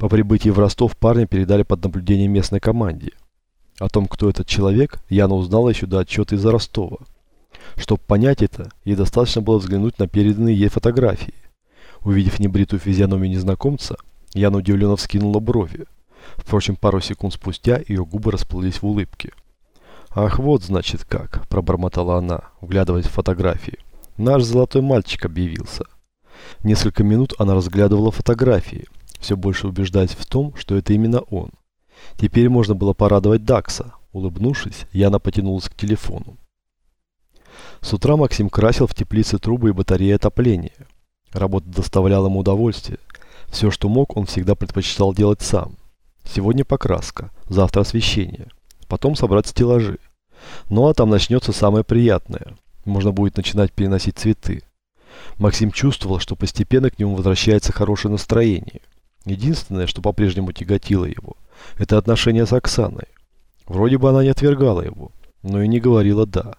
По прибытии в Ростов парня передали под наблюдение местной команде. О том, кто этот человек, Яна узнала еще до отчета из Ростова. Чтобы понять это, ей достаточно было взглянуть на переданные ей фотографии. Увидев небритую физиономию незнакомца, Яна удивленно вскинула брови. Впрочем, пару секунд спустя ее губы расплылись в улыбке. «Ах, вот значит как», – пробормотала она, вглядываясь в фотографии. «Наш золотой мальчик объявился». Несколько минут она разглядывала фотографии, все больше убеждаясь в том, что это именно он. Теперь можно было порадовать Дакса. Улыбнувшись, Яна потянулась к телефону. С утра Максим красил в теплице трубы и батареи отопления. Работа доставляла ему удовольствие. Все, что мог, он всегда предпочитал делать сам. Сегодня покраска, завтра освещение, потом собрать стеллажи. Ну а там начнется самое приятное. Можно будет начинать переносить цветы. Максим чувствовал, что постепенно к нему возвращается хорошее настроение. Единственное, что по-прежнему тяготило его, это отношение с Оксаной. Вроде бы она не отвергала его, но и не говорила «да».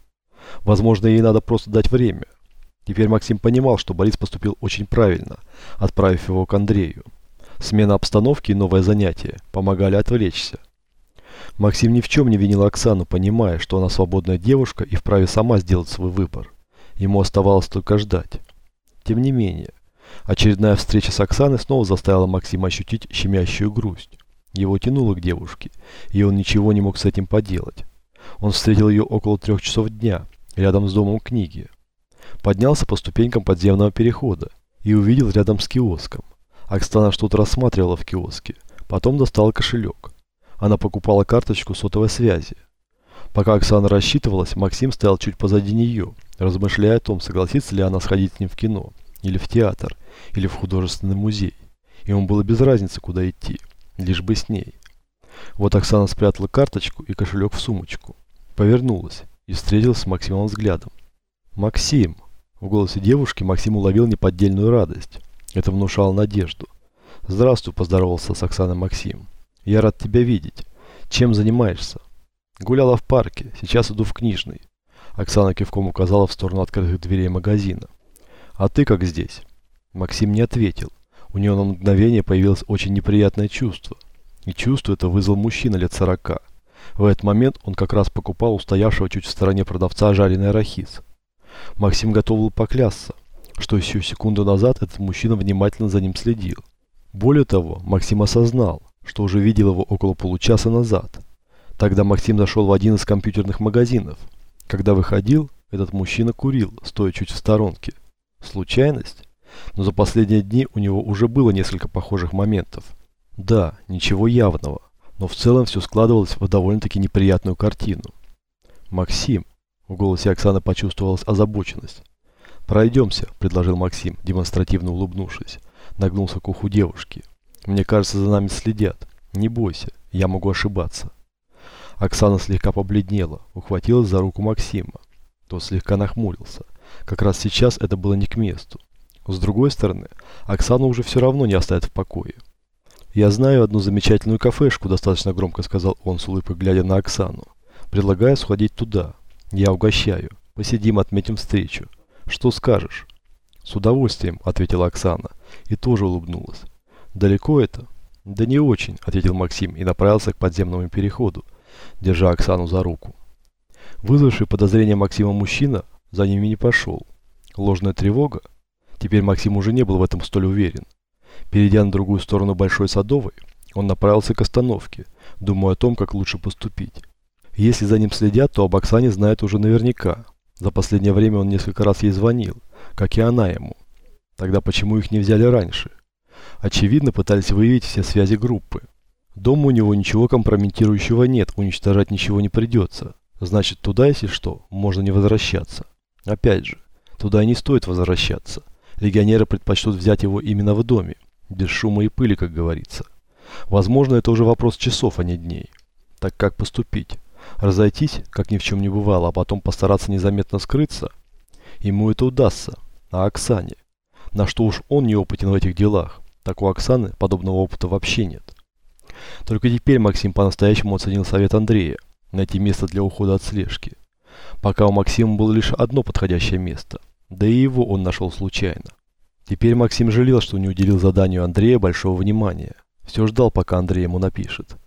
Возможно, ей надо просто дать время. Теперь Максим понимал, что Борис поступил очень правильно, отправив его к Андрею. Смена обстановки и новое занятие помогали отвлечься. Максим ни в чем не винил Оксану, понимая, что она свободная девушка и вправе сама сделать свой выбор. Ему оставалось только ждать. Тем не менее, очередная встреча с Оксаной снова заставила Максима ощутить щемящую грусть. Его тянуло к девушке, и он ничего не мог с этим поделать. Он встретил ее около трех часов дня, рядом с домом книги. Поднялся по ступенькам подземного перехода и увидел рядом с киоском. Оксана что-то рассматривала в киоске. Потом достала кошелек. Она покупала карточку сотовой связи. Пока Оксана рассчитывалась, Максим стоял чуть позади нее, размышляя о том, согласится ли она сходить с ним в кино, или в театр, или в художественный музей. Ему было без разницы, куда идти, лишь бы с ней. Вот Оксана спрятала карточку и кошелек в сумочку. Повернулась и встретилась с Максимом взглядом. «Максим!» В голосе девушки Максим уловил неподдельную радость. Это внушало надежду. «Здравствуй», – поздоровался с Оксаной Максим. «Я рад тебя видеть. Чем занимаешься?» «Гуляла в парке. Сейчас иду в книжный». Оксана кивком указала в сторону открытых дверей магазина. «А ты как здесь?» Максим не ответил. У него на мгновение появилось очень неприятное чувство. И чувство это вызвал мужчина лет сорока. В этот момент он как раз покупал у стоявшего чуть в стороне продавца жареный арахис. Максим готов был поклясться, что еще секунду назад этот мужчина внимательно за ним следил. Более того, Максим осознал, что уже видел его около получаса назад. Тогда Максим зашел в один из компьютерных магазинов. Когда выходил, этот мужчина курил, стоя чуть в сторонке. Случайность? Но за последние дни у него уже было несколько похожих моментов. Да, ничего явного, но в целом все складывалось в довольно-таки неприятную картину. «Максим», – в голосе Оксаны почувствовалась озабоченность. «Пройдемся», – предложил Максим, демонстративно улыбнувшись. Нагнулся к уху девушки. «Мне кажется, за нами следят. Не бойся, я могу ошибаться». Оксана слегка побледнела, ухватилась за руку Максима. Тот слегка нахмурился. Как раз сейчас это было не к месту. С другой стороны, Оксану уже все равно не оставят в покое. «Я знаю одну замечательную кафешку», – достаточно громко сказал он с улыбкой, глядя на Оксану. «Предлагаю сходить туда. Я угощаю. Посидим, отметим встречу. Что скажешь?» «С удовольствием», – ответила Оксана и тоже улыбнулась. «Далеко это?» «Да не очень», – ответил Максим и направился к подземному переходу, держа Оксану за руку. Вызвавший подозрение Максима мужчина за ними не пошел. Ложная тревога? Теперь Максим уже не был в этом столь уверен. Перейдя на другую сторону Большой Садовой, он направился к остановке, думая о том, как лучше поступить. Если за ним следят, то об Оксане знает уже наверняка. За последнее время он несколько раз ей звонил, как и она ему. Тогда почему их не взяли раньше? Очевидно, пытались выявить все связи группы. Дома у него ничего компрометирующего нет, уничтожать ничего не придется. Значит, туда, если что, можно не возвращаться. Опять же, туда и не стоит возвращаться. Легионеры предпочтут взять его именно в доме, без шума и пыли, как говорится. Возможно, это уже вопрос часов, а не дней. Так как поступить? Разойтись, как ни в чем не бывало, а потом постараться незаметно скрыться? Ему это удастся. А Оксане? На что уж он неопытен в этих делах, так у Оксаны подобного опыта вообще нет. Только теперь Максим по-настоящему оценил совет Андрея – найти место для ухода от слежки. Пока у Максима было лишь одно подходящее место, да и его он нашел случайно. Теперь Максим жалел, что не уделил заданию Андрея большого внимания. Все ждал, пока Андрей ему напишет.